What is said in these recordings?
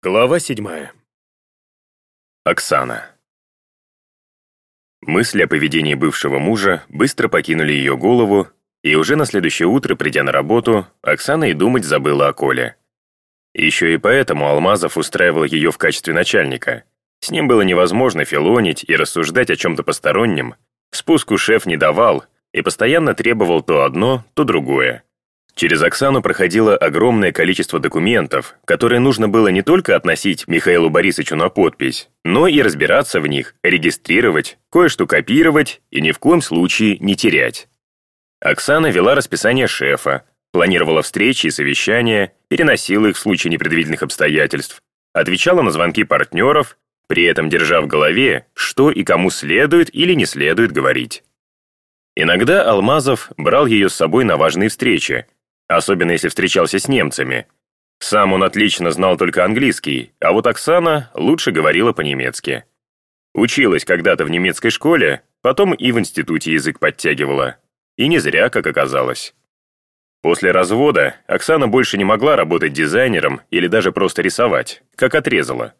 Глава седьмая. Оксана. Мысли о поведении бывшего мужа быстро покинули ее голову, и уже на следующее утро, придя на работу, Оксана и думать забыла о Коле. Еще и поэтому Алмазов устраивал ее в качестве начальника. С ним было невозможно филонить и рассуждать о чем-то постороннем. Спуску шеф не давал и постоянно требовал то одно, то другое. Через Оксану проходило огромное количество документов, которые нужно было не только относить Михаилу Борисовичу на подпись, но и разбираться в них, регистрировать, кое-что копировать и ни в коем случае не терять. Оксана вела расписание шефа, планировала встречи и совещания, переносила их в случае непредвиденных обстоятельств, отвечала на звонки партнеров, при этом держа в голове, что и кому следует или не следует говорить. Иногда Алмазов брал ее с собой на важные встречи, особенно если встречался с немцами. Сам он отлично знал только английский, а вот Оксана лучше говорила по-немецки. Училась когда-то в немецкой школе, потом и в институте язык подтягивала. И не зря, как оказалось. После развода Оксана больше не могла работать дизайнером или даже просто рисовать, как отрезала.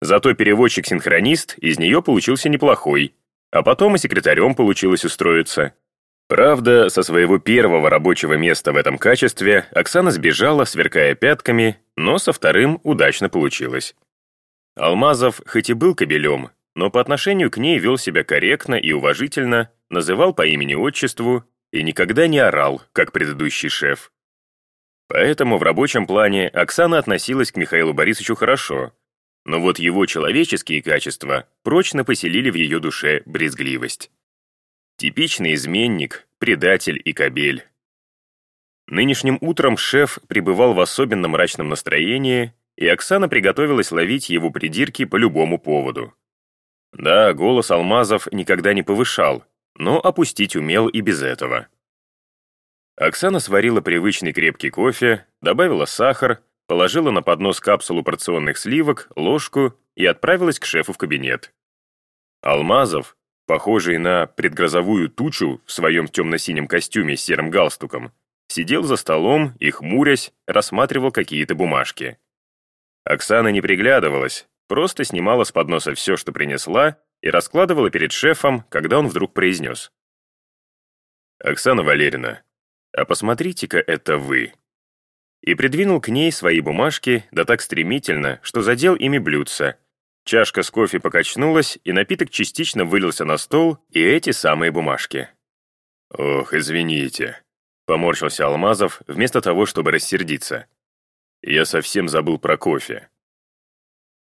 Зато переводчик-синхронист из нее получился неплохой, а потом и секретарем получилось устроиться. Правда, со своего первого рабочего места в этом качестве Оксана сбежала, сверкая пятками, но со вторым удачно получилось. Алмазов хоть и был кобелем, но по отношению к ней вел себя корректно и уважительно, называл по имени-отчеству и никогда не орал, как предыдущий шеф. Поэтому в рабочем плане Оксана относилась к Михаилу Борисовичу хорошо, но вот его человеческие качества прочно поселили в ее душе брезгливость. Типичный изменник, предатель и кобель. Нынешним утром шеф пребывал в особенно мрачном настроении, и Оксана приготовилась ловить его придирки по любому поводу. Да, голос Алмазов никогда не повышал, но опустить умел и без этого. Оксана сварила привычный крепкий кофе, добавила сахар, положила на поднос капсулу порционных сливок, ложку и отправилась к шефу в кабинет. Алмазов, похожий на предгрозовую тучу в своем темно-синем костюме с серым галстуком, сидел за столом и, хмурясь, рассматривал какие-то бумажки. Оксана не приглядывалась, просто снимала с подноса все, что принесла, и раскладывала перед шефом, когда он вдруг произнес. «Оксана Валерьевна, а посмотрите-ка это вы». И придвинул к ней свои бумажки, да так стремительно, что задел ими блюдца, Чашка с кофе покачнулась, и напиток частично вылился на стол и эти самые бумажки. «Ох, извините», — поморщился Алмазов, вместо того, чтобы рассердиться. «Я совсем забыл про кофе».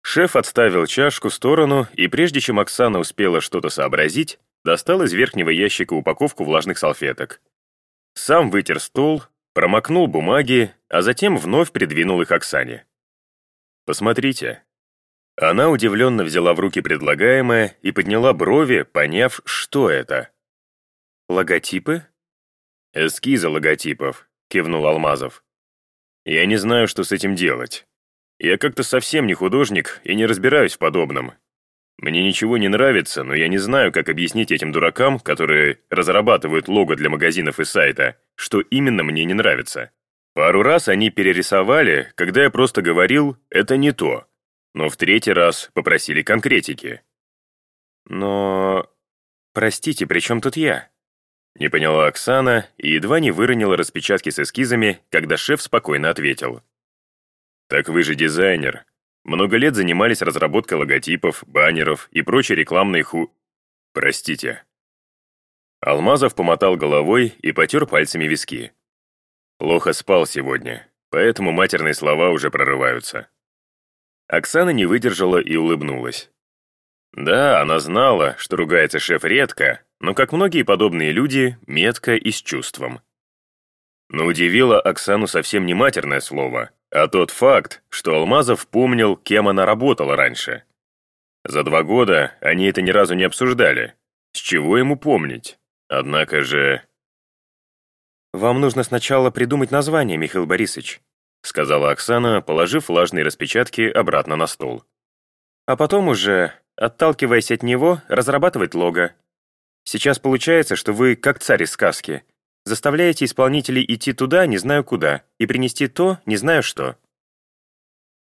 Шеф отставил чашку в сторону, и прежде чем Оксана успела что-то сообразить, достал из верхнего ящика упаковку влажных салфеток. Сам вытер стол, промокнул бумаги, а затем вновь придвинул их Оксане. «Посмотрите, она удивленно взяла в руки предлагаемое и подняла брови, поняв, что это. «Логотипы?» «Эскизы логотипов», — кивнул Алмазов. «Я не знаю, что с этим делать. Я как-то совсем не художник и не разбираюсь в подобном. Мне ничего не нравится, но я не знаю, как объяснить этим дуракам, которые разрабатывают лого для магазинов и сайта, что именно мне не нравится. Пару раз они перерисовали, когда я просто говорил «это не то», но в третий раз попросили конкретики. Но... Простите, при чем тут я? Не поняла Оксана и едва не выронила распечатки с эскизами, когда шеф спокойно ответил. «Так вы же дизайнер. Много лет занимались разработкой логотипов, баннеров и прочей рекламной ху... Простите». Алмазов помотал головой и потер пальцами виски. Плохо спал сегодня, поэтому матерные слова уже прорываются. Оксана не выдержала и улыбнулась. Да, она знала, что ругается шеф редко, но, как многие подобные люди, метко и с чувством. Но удивило Оксану совсем не матерное слово, а тот факт, что Алмазов помнил, кем она работала раньше. За два года они это ни разу не обсуждали. С чего ему помнить? Однако же... «Вам нужно сначала придумать название, Михаил Борисович», сказала Оксана, положив влажные распечатки обратно на стол. А потом уже, отталкиваясь от него, разрабатывать лого. Сейчас получается, что вы как царь из сказки. Заставляете исполнителей идти туда, не знаю куда, и принести то, не знаю что.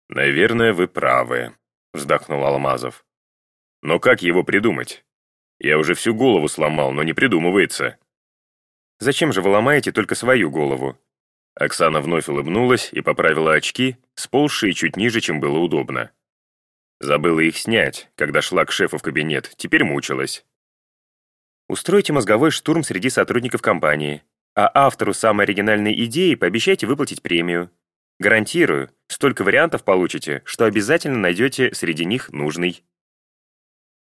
«Наверное, вы правы», — вздохнул Алмазов. «Но как его придумать? Я уже всю голову сломал, но не придумывается». «Зачем же вы ломаете только свою голову?» Оксана вновь улыбнулась и поправила очки, сползшие чуть ниже, чем было удобно. Забыла их снять, когда шла к шефу в кабинет, теперь мучилась. Устройте мозговой штурм среди сотрудников компании, а автору самой оригинальной идеи пообещайте выплатить премию. Гарантирую, столько вариантов получите, что обязательно найдете среди них нужный.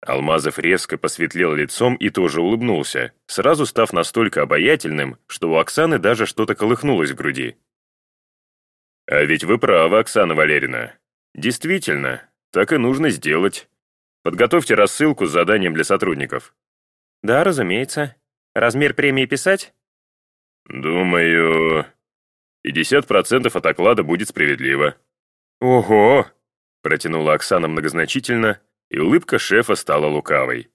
Алмазов резко посветлел лицом и тоже улыбнулся, сразу став настолько обаятельным, что у Оксаны даже что-то колыхнулось в груди. «А ведь вы правы, Оксана Валерьевна. Действительно, так и нужно сделать. Подготовьте рассылку с заданием для сотрудников». «Да, разумеется. Размер премии писать?» «Думаю, 50% от оклада будет справедливо». «Ого!» — протянула Оксана многозначительно, и улыбка шефа стала лукавой.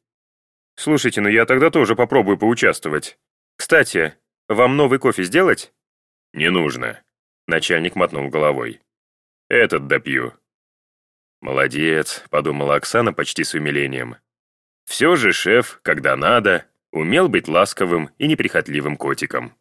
«Слушайте, ну я тогда тоже попробую поучаствовать. Кстати, вам новый кофе сделать?» «Не нужно», — начальник мотнул головой. «Этот допью». «Молодец», — подумала Оксана почти с умилением. «Все же шеф, когда надо, умел быть ласковым и неприхотливым котиком».